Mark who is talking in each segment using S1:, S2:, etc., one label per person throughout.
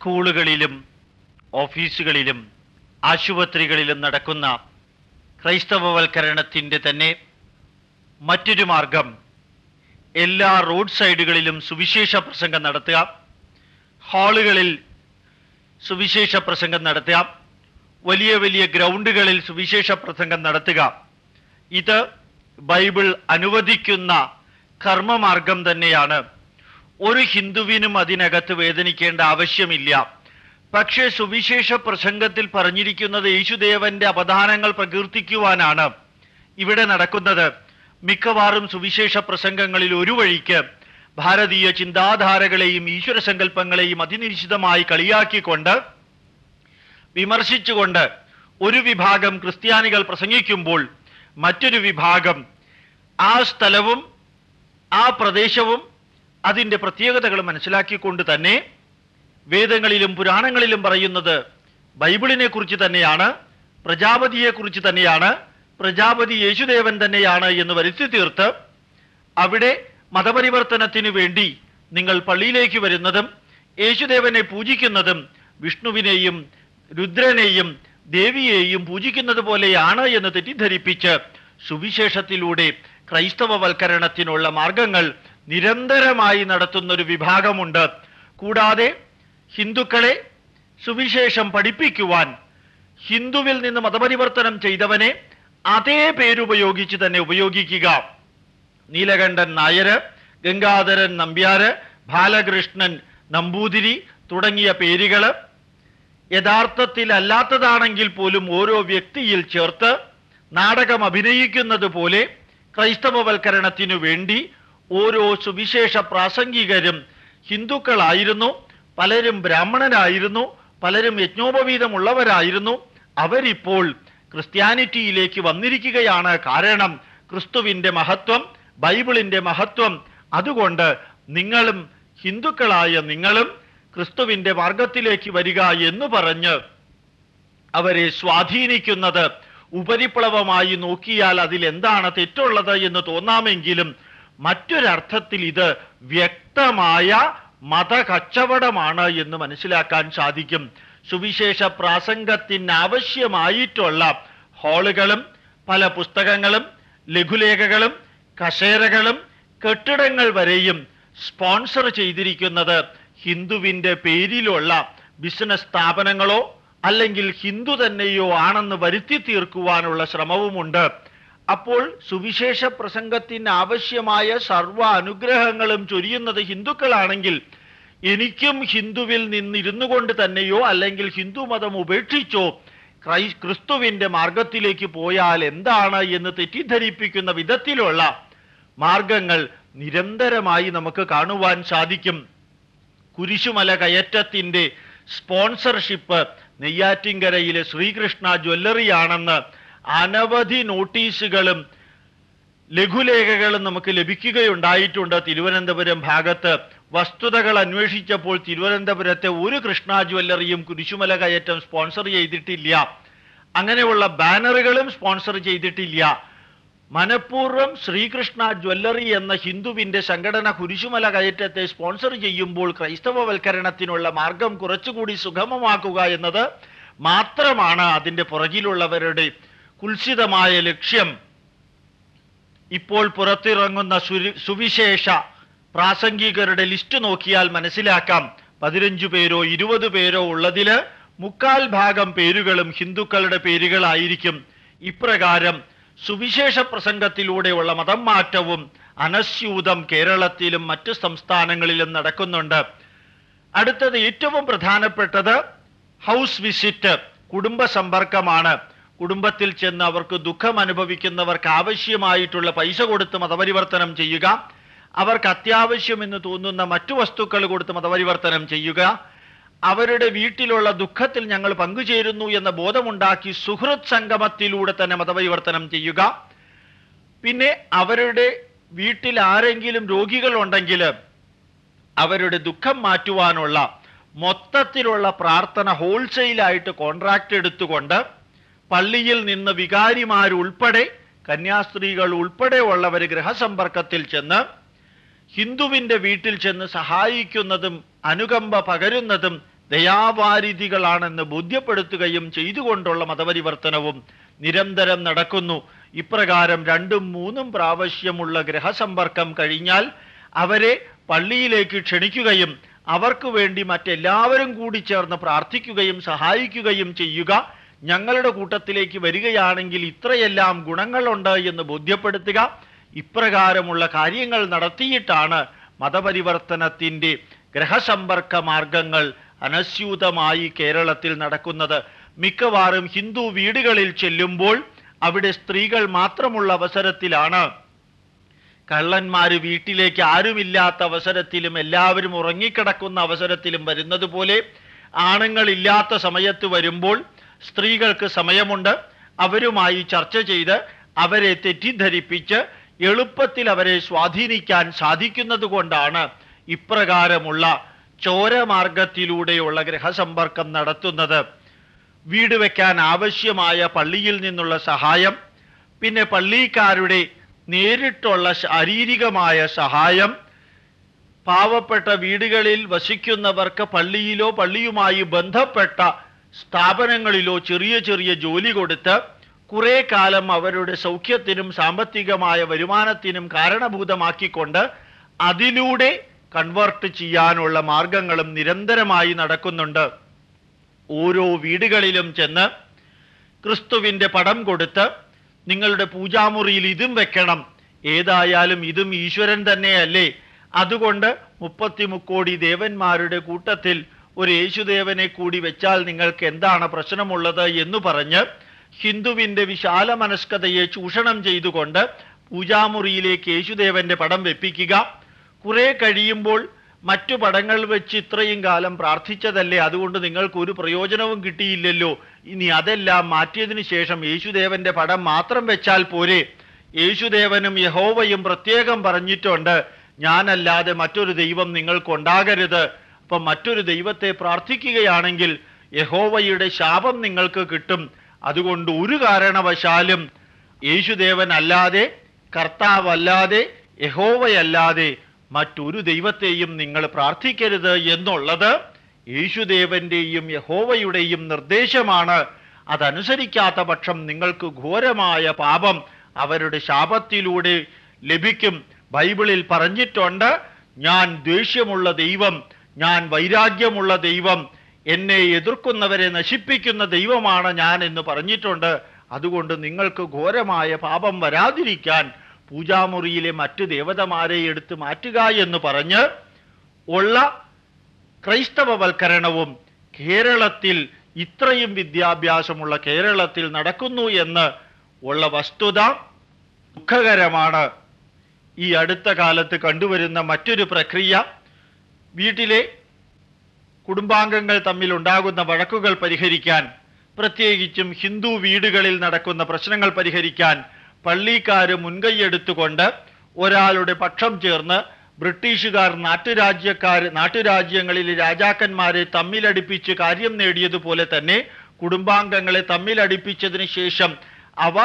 S1: സ്കൂളുകളിലും ഓഫീസുകളിലും ആശുപത്രികളിലും നടക്കുന്ന ക്രൈസ്തവവൽക്കരണത്തിന്റെ തന്നെ മറ്റൊരു മാർഗം എല്ലാ റോഡ് സൈഡുകളിലും സുവിശേഷ പ്രസംഗം നടത്തുക ഹാളുകളിൽ സുവിശേഷ പ്രസംഗം നടത്തുക വലിയ വലിയ ഗ്രൗണ്ടുകളിൽ സുവിശേഷ പ്രസംഗം നടത്തുക. ഇത് ബൈബിൾ അനുവദിക്കുന്ന കർമ്മമാർഗം തന്നെയാണ്. ഒരു ഹിന്ദുവിനും അതിനകത്ത് വേദനിക്കേണ്ട ആവശ്യമില്ല. പക്ഷേ സുവിശേഷ പ്രസംഗത്തിൽ പറഞ്ഞിരിക്കുന്നത് യേശുദേവന്റെ അവധാനങ്ങൾ പ്രകീർത്തിക്കുവാനാണ്. ഇവിടെ നടക്കുന്നത് മിക്കവാറും സുവിശേഷ പ്രസംഗങ്ങളിൽ ഒരു വഴിക്ക് ഭാരതീയ ചിന്താധാരകളെയും ഈശ്വര സങ്കല്പങ്ങളെയും അതിനിശ്ചിതമായി കളിയാക്കിക്കൊണ്ട് വിമർശിച്ചുകൊണ്ട് ഒരു വിഭാഗം ക്രിസ്ത്യാനികൾ പ്രസംഗിക്കുമ്പോൾ മറ്റൊരു വിഭാഗം ആ സ്ഥലവും ആ പ്രദേശവും അതിന്റെ പ്രത്യേകതകൾ മനസ്സിലാക്കിക്കൊണ്ട് തന്നെ വേദങ്ങളിലും പുരാണങ്ങളിലും പറയുന്നത് ബൈബിളിനെ കുറിച്ച് തന്നെയാണ് പ്രജാപതിയെ കുറിച്ച് തന്നെയാണ് പ്രജാപതി യേശുദേവൻ തന്നെയാണ് എന്ന് വരുത്തി തീർത്ത് അവിടെ മതപരിവർത്തനത്തിന് വേണ്ടി നിങ്ങൾ പള്ളിയിലേക്ക് വരുന്നതും യേശുദേവനെ പൂജിക്കുന്നതും വിഷ്ണുവിനെയും രുദ്രനെയും ദേവിയെയും പൂജിക്കുന്നത് പോലെയാണ് എന്ന് തെറ്റിദ്ധരിപ്പിച്ച് സുവിശേഷത്തിലൂടെ ക്രൈസ്തവവൽക്കരണത്തിനുള്ള മാർഗങ്ങൾ നിരന്തരമായി നടത്തുന്ന ഒരു വിഭാഗമുണ്ട്. കൂടാതെ ഹിന്ദുക്കളെ സുവിശേഷം പഠിപ്പിക്കുവാൻ ഹിന്ദുവിൽ നിന്ന് മതപരിവർത്തനം ചെയ്തവനെ അതേ പേരുപയോഗിച്ച് തന്നെ ഉപയോഗിക്കുക. നീലകണ്ഠൻ നായര് ഗംഗാധരൻ നമ്പ്യാര് ബാലകൃഷ്ണൻ നമ്പൂതിരി തുടങ്ങിയ പേരുകൾ യഥാർത്ഥത്തിൽ അല്ലാത്തതാണെങ്കിൽ പോലും ഓരോ വ്യക്തിയിൽ ചേർത്ത് നാടകം അഭിനയിക്കുന്നത് പോലെ ക്രൈസ്തവവൽക്കരണത്തിനു വേണ്ടി ഓരോ സുവിശേഷ പ്രാസംഗികരും ഹിന്ദുക്കളായിരുന്നു പലരും ബ്രാഹ്മണരായിരുന്നു പലരും യജ്ഞോപവീതമുള്ളവരായിരുന്നു. അവരിപ്പോൾ ക്രിസ്ത്യാനിറ്റിയിലേക്ക് വന്നിരിക്കുകയാണ് കാരണം ക്രിസ്തുവിന്റെ മഹത്വം ബൈബിളിന്റെ മഹത്വം. അതുകൊണ്ട് നിങ്ങളും ഹിന്ദുക്കളായ നിങ്ങളും ക്രിസ്തുവിന്റെ മാർഗത്തിലേക്ക് വരിക എന്ന് പറഞ്ഞ് അവരെ സ്വാധീനിക്കുന്നത് ഉപരിപ്ലവമായി നോക്കിയാൽ അതിൽ എന്താണ് തെറ്റുള്ളത് എന്ന് തോന്നാമെങ്കിലും മറ്റൊരർത്ഥത്തിൽ ഇത് വ്യക്തമായ മതകച്ചവടമാണ് എന്ന് മനസ്സിലാക്കാൻ സാധിക്കും. സുവിശേഷ പ്രാസംഗത്തിന് ആവശ്യമായിട്ടുള്ള ഹാളുകളും പല പുസ്തകങ്ങളും ലഘുലേഖകളും കസേരകളും കെട്ടിടങ്ങൾ വരെയും സ്പോൺസർ ചെയ്തിരിക്കുന്നത് ഹിന്ദുവിന്റെ പേരിലുള്ള ബിസിനസ് സ്ഥാപനങ്ങളോ അല്ലെങ്കിൽ ഹിന്ദു തന്നെയോ ആണെന്ന് വരുത്തി തീർക്കുവാനുള്ള ശ്രമവുമുണ്ട്. അപ്പോൾ സുവിശേഷ പ്രസംഗത്തിന് ആവശ്യമായ സർവ അനുഗ്രഹങ്ങളും ചൊരിയുന്നത് ഹിന്ദുക്കളാണെങ്കിൽ എനിക്കും ഹിന്ദുവിൽ നിന്നിരുന്നു കൊണ്ട് തന്നെയോ അല്ലെങ്കിൽ ഹിന്ദു മതം ഉപേക്ഷിച്ചോ ക്രൈ ക്രിസ്തുവിന്റെ മാർഗത്തിലേക്ക് പോയാൽ എന്താണ് എന്ന് തെറ്റിദ്ധരിപ്പിക്കുന്ന വിധത്തിലുള്ള മാർഗങ്ങൾ നിരന്തരമായി നമുക്ക് കാണുവാൻ സാധിക്കും. കുരിശുമല കയറ്റത്തിന്റെ സ്പോൺസർഷിപ്പ് നെയ്യാറ്റിൻകരയിലെ ശ്രീകൃഷ്ണ ജ്വല്ലറിയാണെന്ന് അനവധി നോട്ടീസുകളും ലഘുലേഖകളും നമുക്ക് ലഭിക്കുകയുണ്ടായിട്ടുണ്ട്. തിരുവനന്തപുരം ഭാഗത്ത് വസ്തുതകൾ അന്വേഷിച്ചപ്പോൾ തിരുവനന്തപുരത്തെ ഒരു കൃഷ്ണ ജ്വല്ലറിയും കുരിശുമല കയറ്റം സ്പോൺസർ ചെയ്തിട്ടില്ല. അങ്ങനെയുള്ള ബാനറുകളും സ്പോൺസർ ചെയ്തിട്ടില്ല. മനഃപൂർവം ശ്രീകൃഷ്ണ ജ്വല്ലറി എന്ന ഹിന്ദുവിന്റെ സംഘടന കുരിശുമല കയറ്റത്തെ സ്പോൺസർ ചെയ്യുമ്പോൾ ക്രൈസ്തവവൽക്കരണത്തിനുള്ള മാർഗം കുറച്ചുകൂടി സുഗമമാക്കുക എന്നത് മാത്രമാണ് അതിന്റെ പുറകിലുള്ളവരുടെ കുൽസിതമായ ലക്ഷ്യം. ഇപ്പോൾ പുറത്തിറങ്ങുന്ന സുവിശേഷ പ്രാസംഗികരുടെ ലിസ്റ്റ് നോക്കിയാൽ മനസ്സിലാക്കാം. പതിനഞ്ചു പേരോ ഇരുപത് പേരോ ഉള്ളതിൽ മുക്കാൽ ഭാഗം പേരുകളും ഹിന്ദുക്കളുടെ പേരുകളായിരിക്കും. ഇപ്രകാരം സുവിശേഷ പ്രസംഗത്തിലൂടെയുള്ള മതം മാറ്റവും അനസ്യൂതം കേരളത്തിലും മറ്റു സംസ്ഥാനങ്ങളിലും നടക്കുന്നുണ്ട്. അടുത്തത് ഏറ്റവും പ്രധാനപ്പെട്ടത് ഹൗസ് വിസിറ്റ് കുടുംബ സമ്പർക്കമാണ് കുടുംബത്തിൽ ചെന്ന് അവർക്ക് ദുഃഖം അനുഭവിക്കുന്നവർക്ക് ആവശ്യമായിട്ടുള്ള പൈസ കൊടുത്ത് മതപരിവർത്തനം ചെയ്യുക. അവർക്ക് അത്യാവശ്യമെന്ന് തോന്നുന്ന മറ്റു വസ്തുക്കൾ കൊടുത്ത് മതപരിവർത്തനം ചെയ്യുക. അവരുടെ വീട്ടിലുള്ള ദുഃഖത്തിൽ ഞങ്ങൾ പങ്കുചേരുന്നു എന്ന ബോധമുണ്ടാക്കി സുഹൃത് സംഗമത്തിലൂടെ തന്നെ മതപരിവർത്തനം ചെയ്യുക. പിന്നെ അവരുടെ വീട്ടിൽ ആരെങ്കിലും രോഗികളുണ്ടെങ്കിൽ അവരുടെ ദുഃഖം മാറ്റുവാനുള്ള മൊത്തത്തിലുള്ള പ്രാർത്ഥന ഹോൾസെയിലായിട്ട് കോൺട്രാക്ട് എടുത്തുകൊണ്ട് പള്ളിയിൽ നിന്ന് വികാരിമാരുൾപ്പെടെ കന്യാസ്ത്രീകൾ ഉൾപ്പെടെ ഉള്ളവർ ഗൃഹസമ്പർക്കത്തിൽ ചെന്ന് ഹിന്ദുവിന്റെ വീട്ടിൽ ചെന്ന് സഹായിക്കുന്നതും അനുകമ്പ പകരുന്നതും ദയാവാരിധികളാണെന്ന് ബോധ്യപ്പെടുത്തുകയും ചെയ്തുകൊണ്ടുള്ള മതപരിവർത്തനവും നിരന്തരം നടക്കുന്നു. ഇപ്രകാരം രണ്ടും മൂന്നും പ്രാവശ്യമുള്ള ഗൃഹസമ്പർക്കം കഴിഞ്ഞാൽ അവരെ പള്ളിയിലേക്ക് ക്ഷണിക്കുകയും അവർക്ക് വേണ്ടി മറ്റെല്ലാവരും കൂടി ചേർന്ന് പ്രാർത്ഥിക്കുകയും സഹായിക്കുകയും ചെയ്യുക. ഞങ്ങളുടെ കൂട്ടത്തിലേക്ക് വരികയാണെങ്കിൽ ഇത്രയെല്ലാം ഗുണങ്ങളുണ്ട് എന്ന് ബോധ്യപ്പെടുത്തുക ഇപ്രകാരമുള്ള കാര്യങ്ങൾ നടത്തിയിട്ടാണ് മതപരിവർത്തനത്തിന്റെ ഗ്രഹസമ്പർക്ക മാർഗങ്ങൾ അനസ്യൂതമായി കേരളത്തിൽ നടക്കുന്നത്. മിക്കവാറും ഹിന്ദു വീടുകളിൽ ചെല്ലുമ്പോൾ അവിടെ സ്ത്രീകൾ മാത്രമുള്ള അവസരത്തിലാണ്. കള്ളന്മാർ വീട്ടിലേക്ക് ആരുമില്ലാത്ത അവസരത്തിലും എല്ലാവരും ഉറങ്ങിക്കിടക്കുന്ന അവസരത്തിലും വരുന്നത് പോലെ ആണുങ്ങളില്ലാത്ത സമയത്ത് വരുമ്പോൾ സ്ത്രീകൾക്ക് സമയമുണ്ട്. അവരുമായി ചർച്ച ചെയ്ത് അവരെ തെറ്റിദ്ധരിപ്പിച്ച് എളുപ്പത്തിൽ അവരെ സ്വാധീനിക്കാൻ സാധിക്കുന്നത് കൊണ്ടാണ് ഇപ്രകാരമുള്ള ചോരമാർഗത്തിലൂടെയുള്ള ഗ്രഹസമ്പർക്കം നടത്തുന്നത്. വീട് വയ്ക്കാൻ ആവശ്യമായ പള്ളിയിൽ നിന്നുള്ള സഹായം പിന്നെ പള്ളിക്കാരുടെ നേരിട്ടുള്ള ശാരീരികമായ സഹായം പാവപ്പെട്ട വീടുകളിൽ വസിക്കുന്നവർക്ക് പള്ളിയിലോ പള്ളിയുമായി ബന്ധപ്പെട്ട സ്ഥാപനങ്ങളിലോ ചെറിയ ചെറിയ ജോലി കൊടുത്ത് കുറേ കാലം അവരുടെ സൗഖ്യത്തിനും സാമ്പത്തികമായ വരുമാനത്തിനും കാരണഭൂതമാക്കിക്കൊണ്ട് അതിലൂടെ കൺവേർട്ട് ചെയ്യാനുള്ള മാർഗങ്ങളും നിരന്തരമായി നടക്കുന്നുണ്ട്. ഓരോ വീടുകളിലും ചെന്ന് ക്രിസ്തുവിന്റെ പടം കൊടുത്ത് നിങ്ങളുടെ പൂജാമുറിയിൽ ഇതും വെക്കണം. ഏതായാലും ഇതും ഈശ്വരൻ തന്നെയല്ലേ. അതുകൊണ്ട് മുപ്പത്തി മുക്കോടി ദേവന്മാരുടെ കൂട്ടത്തിൽ ഒരു യേശുദേവനെ കൂടി വെച്ചാൽ നിങ്ങൾക്ക് എന്താണ് പ്രശ്നമുള്ളത് എന്ന് പറഞ്ഞ് ഹിന്ദുവിന്റെ വിശാല മനസ്കതയെ ചൂഷണം ചെയ്തുകൊണ്ട് പൂജാമുറിയിലേക്ക് യേശുദേവന്റെ പടം വെപ്പിക്കുക. കുറെ കഴിയുമ്പോൾ മറ്റു പടങ്ങൾ വെച്ച് ഇത്രയും കാലം പ്രാർത്ഥിച്ചതല്ലേ? അതുകൊണ്ട് നിങ്ങൾക്ക് ഒരു പ്രയോജനവും കിട്ടിയില്ലല്ലോ. ഇനി അതെല്ലാം മാറ്റിയതിനു ശേഷം യേശുദേവന്റെ പടം മാത്രം വെച്ചാൽ പോരെ. യേശുദേവനും യഹോവയും പ്രത്യേകം പറഞ്ഞിട്ടുണ്ട് ഞാനല്ലാതെ മറ്റൊരു ദൈവം നിങ്ങൾക്കുണ്ടാകരുത്. അപ്പം മറ്റൊരു ദൈവത്തെ പ്രാർത്ഥിക്കുകയാണെങ്കിൽ യഹോവയുടെ ശാപം നിങ്ങൾക്ക് കിട്ടും. അതുകൊണ്ട് ഒരു കാരണവശാലും യേശുദേവൻ അല്ലാതെ കർത്താവല്ലാതെ യഹോവയല്ലാതെ മറ്റൊരു ദൈവത്തെയും നിങ്ങൾ പ്രാർത്ഥിക്കരുത് എന്നുള്ളത് യേശുദേവന്റെയും യഹോവയുടെയും നിർദ്ദേശമാണ്. അതനുസരിക്കാത്ത പക്ഷം നിങ്ങൾക്ക് ഘോരമായ പാപം അവരുടെ ശാപത്തിലൂടെ ലഭിക്കും. ബൈബിളിൽ പറഞ്ഞിട്ടുണ്ട് ഞാൻ ദേഷ്യമുള്ള ദൈവം ഞാൻ വൈരാഗ്യമുള്ള ദൈവം എന്നെ എതിർക്കുന്നവരെ നശിപ്പിക്കുന്ന ദൈവമാണ് ഞാൻ എന്ന് പറഞ്ഞിട്ടുണ്ട്. അതുകൊണ്ട് നിങ്ങൾക്ക് ഘോരമായ പാപം വരാതിരിക്കാൻ പൂജാമുറിയിലെ മറ്റു ദേവതമാരെ എടുത്ത് മാറ്റുക എന്ന് പറഞ്ഞ് ഉള്ള ക്രൈസ്തവവൽക്കരണവും കേരളത്തിൽ ഇത്രയും വിദ്യാഭ്യാസമുള്ള കേരളത്തിൽ നടക്കുന്നു എന്ന് ഉള്ള വസ്തുത ദുഃഖകരമാണ്. ഈ അടുത്ത കാലത്ത് കണ്ടുവരുന്ന മറ്റൊരു പ്രക്രിയ വീട്ടിലെ കുടുംബാംഗങ്ങൾ തമ്മിൽ ഉണ്ടാകുന്ന വഴക്കുകൾ പരിഹരിക്കാൻ പ്രത്യേകിച്ചും ഹിന്ദു വീടുകളിൽ നടക്കുന്ന പ്രശ്നങ്ങൾ പരിഹരിക്കാൻ പള്ളിക്കാർ മുൻകൈയെടുത്തുകൊണ്ട് ഒരാളുടെ പക്ഷം ചേർന്ന് ബ്രിട്ടീഷുകാർ നാട്ടുരാജ്യക്കാർ നാട്ടുരാജ്യങ്ങളിലെ രാജാക്കന്മാരെ തമ്മിലടിപ്പിച്ച് കാര്യം നേടിയതുപോലെ തന്നെ കുടുംബാംഗങ്ങളെ തമ്മിലടിപ്പിച്ചതിന് ശേഷം അവ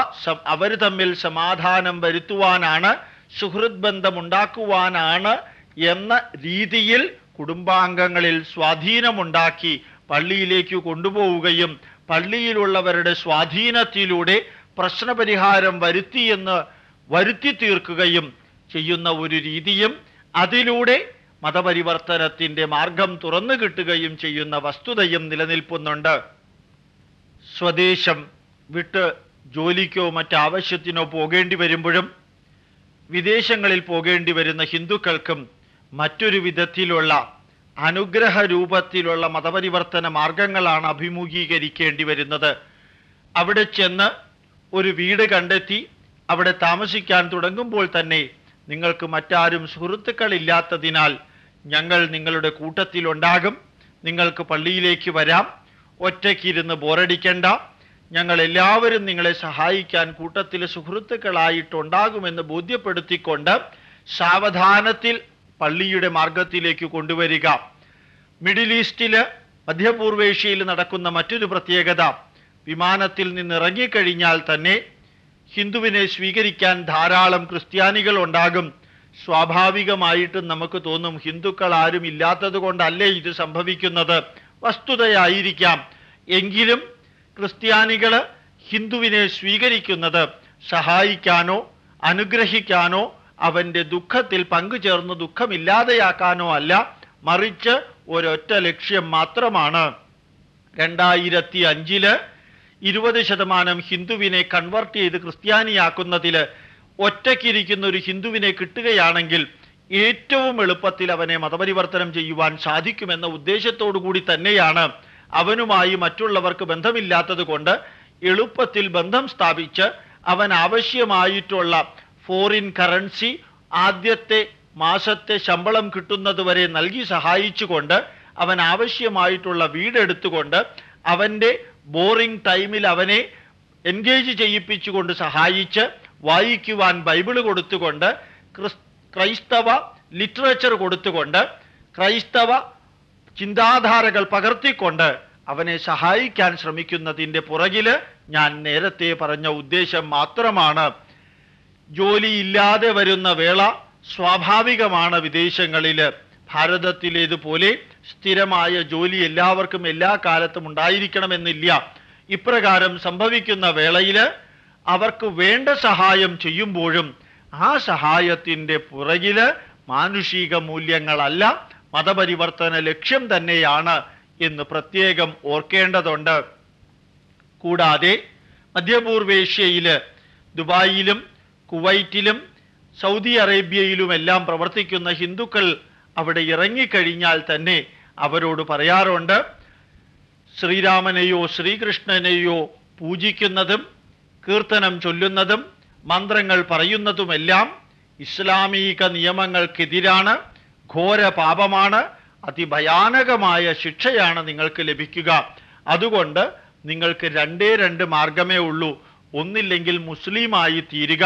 S1: അവർ തമ്മിൽ സമാധാനം വരുത്തുവാനാണ് സുഹൃത് ബന്ധമുണ്ടാക്കുവാനാണ് എന്ന രീതിയിൽ കുടുംബാംഗങ്ങളിൽ സ്വാധീനമുണ്ടാക്കി പള്ളിയിലേക്ക് കൊണ്ടുപോവുകയും പള്ളിയിലുള്ളവരുടെ സ്വാധീനത്തിലൂടെ പ്രശ്നപരിഹാരം വരുത്തിയെന്ന് വരുത്തി തീർക്കുകയും ചെയ്യുന്ന ഒരു രീതിയും അതിലൂടെ മതപരിവർത്തനത്തിന്റെ മാർഗം തുറന്നു കിട്ടുകയും ചെയ്യുന്ന വസ്തുതയും നിലനിൽപ്പുന്നുണ്ട്. സ്വദേശം വിട്ട് ജോലിക്കോ മറ്റാവശ്യത്തിനോ പോകേണ്ടി വരുമ്പോഴും വിദേശങ്ങളിൽ പോകേണ്ടി വരുന്ന ഹിന്ദുക്കൾക്കും മറ്റൊരു വിധത്തിലുള്ള അനുഗ്രഹ രൂപത്തിലുള്ള മതപരിവർത്തന മാർഗങ്ങളാണ് അഭിമുഖീകരിക്കേണ്ടി വരുന്നത്. അവിടെ ചെന്ന് ഒരു വീട് കണ്ടെത്തി അവിടെ താമസിക്കാൻ തുടങ്ങുമ്പോൾ തന്നെ നിങ്ങൾക്ക് മറ്റാരും സുഹൃത്തുക്കളില്ലാത്തതിനാൽ ഞങ്ങൾ നിങ്ങളുടെ കൂട്ടത്തിലുണ്ടാകും. നിങ്ങൾക്ക് പള്ളിയിലേക്ക് വരാം. ഒറ്റയ്ക്കിരുന്ന് ബോറടിക്കണ്ട. ഞങ്ങൾ എല്ലാവരും നിങ്ങളെ സഹായിക്കാൻ കൂട്ടത്തിൽ സുഹൃത്തുക്കളായിട്ടുണ്ടാകുമെന്ന് ബോധ്യപ്പെടുത്തിക്കൊണ്ട് സാവധാനത്തിൽ പള്ളിയുടെ മാർഗത്തിലേക്ക് കൊണ്ടുവരിക. മിഡിൽ ഈസ്റ്റിൽ മധ്യപൂർവേഷ്യയിൽ നടക്കുന്ന മറ്റൊരു പ്രത്യേകത വിമാനത്തിൽ നിന്ന് ഇറങ്ങിക്കഴിഞ്ഞാൽ തന്നെ ഹിന്ദുവിനെ സ്വീകരിക്കാൻ ധാരാളം ക്രിസ്ത്യാനികൾ ഉണ്ടാകും. സ്വാഭാവികമായിട്ടും നമുക്ക് തോന്നും ഹിന്ദുക്കൾ ആരും ഇല്ലാത്തത് കൊണ്ടല്ലേ ഇത് സംഭവിക്കുന്നത്. വസ്തുതയായിരിക്കാം. എങ്കിലും ക്രിസ്ത്യാനികൾ ഹിന്ദുവിനെ സ്വീകരിക്കുന്നത് സഹായിക്കാനോ അനുഗ്രഹിക്കാനോ അവന്റെ ദുഃഖത്തിൽ പങ്കുചേർന്ന് ദുഃഖമില്ലാതെയാക്കാനോ അല്ല മറിച്ച് ഒരൊറ്റ ലക്ഷ്യം മാത്രമാണ്. രണ്ടായിരത്തി അഞ്ചിൽ ഇരുപത് ശതമാനം ഹിന്ദുവിനെ കൺവെർട്ട് ചെയ്ത് ക്രിസ്ത്യാനിയാക്കുന്നതിൽ ഒറ്റയ്ക്കിരിക്കുന്ന ഒരു ഹിന്ദുവിനെ കിട്ടുകയാണെങ്കിൽ ഏറ്റവും എളുപ്പത്തിൽ അവനെ മതപരിവർത്തനം ചെയ്യുവാൻ സാധിക്കുമെന്ന ഉദ്ദേശത്തോടു കൂടി തന്നെയാണ് അവനുമായി മറ്റുള്ളവർക്ക് ബന്ധമില്ലാത്തത് കൊണ്ട് എളുപ്പത്തിൽ ബന്ധം സ്ഥാപിച്ച് അവൻ ആവശ്യമായിട്ടുള്ള ഫോറിൻ കറൻസി ആദ്യത്തെ മാസത്തെ ശമ്പളം കിട്ടുന്നത് വരെ നൽകി സഹായിച്ചുകൊണ്ട് അവൻ ആവശ്യമായിട്ടുള്ള വീടെടുത്തുകൊണ്ട് അവന്റെ ബോറിംഗ് ടൈമിൽ അവനെ എൻഗേജ് ചെയ്യിപ്പിച്ചുകൊണ്ട് സഹായിച്ച് വായിക്കുവാൻ ബൈബിൾ കൊടുത്തുകൊണ്ട് ക്രിസ് ക്രൈസ്തവ ലിറ്ററേച്ചർ കൊടുത്തുകൊണ്ട് ക്രൈസ്തവ ചിന്താധാരകൾ പകർത്തിക്കൊണ്ട് അവനെ സഹായിക്കാൻ ശ്രമിക്കുന്നതിന്റെ പുറകിൽ ഞാൻ നേരത്തെ പറഞ്ഞ ഉദ്ദേശം മാത്രമാണ്. ജോലിയില്ലാതെ വരുന്ന വേള സ്വാഭാവികമാണ് വിദേശങ്ങളിൽ. ഭാരതത്തിലേതുപോലെ സ്ഥിരമായ ജോലി എല്ലാവർക്കും എല്ലാ കാലത്തും ഉണ്ടായിരിക്കണമെന്നില്ല. ഇപ്രകാരം സംഭവിക്കുന്ന വേളയിൽ അവർക്ക് വേണ്ട സഹായം ചെയ്യുമ്പോഴും ആ സഹായത്തിന്റെ പുറകിൽ മാനുഷിക മൂല്യങ്ങളല്ല മതപരിവർത്തന ലക്ഷ്യം തന്നെയാണ് എന്ന് പ്രത്യേകം ഓർക്കേണ്ടതുണ്ട്. കൂടാതെ മധ്യപൂർവേഷ്യയിൽ ദുബായിലും കുവൈറ്റിലും സൗദി അറേബ്യയിലുമെല്ലാം പ്രവർത്തിക്കുന്ന ഹിന്ദുക്കൾ അവിടെ ഇറങ്ങിക്കഴിഞ്ഞാൽ തന്നെ അവരോട് പറയാറുണ്ട് ശ്രീരാമനെയോ ശ്രീകൃഷ്ണനെയോ പൂജിക്കുന്നതും കീർത്തനം ചൊല്ലുന്നതും മന്ത്രങ്ങൾ പറയുന്നതുമെല്ലാം ഇസ്ലാമീക നിയമങ്ങൾക്കെതിരാണ് ഘോര പാപമാണ് അതിഭയാനകമായ ശിക്ഷയാണ് നിങ്ങൾക്ക് ലഭിക്കുക. അതുകൊണ്ട് നിങ്ങൾക്ക് രണ്ടേ രണ്ട് മാർഗമേ ഉള്ളൂ. ഒന്നില്ലെങ്കിൽ മുസ്ലിമായി തീരുക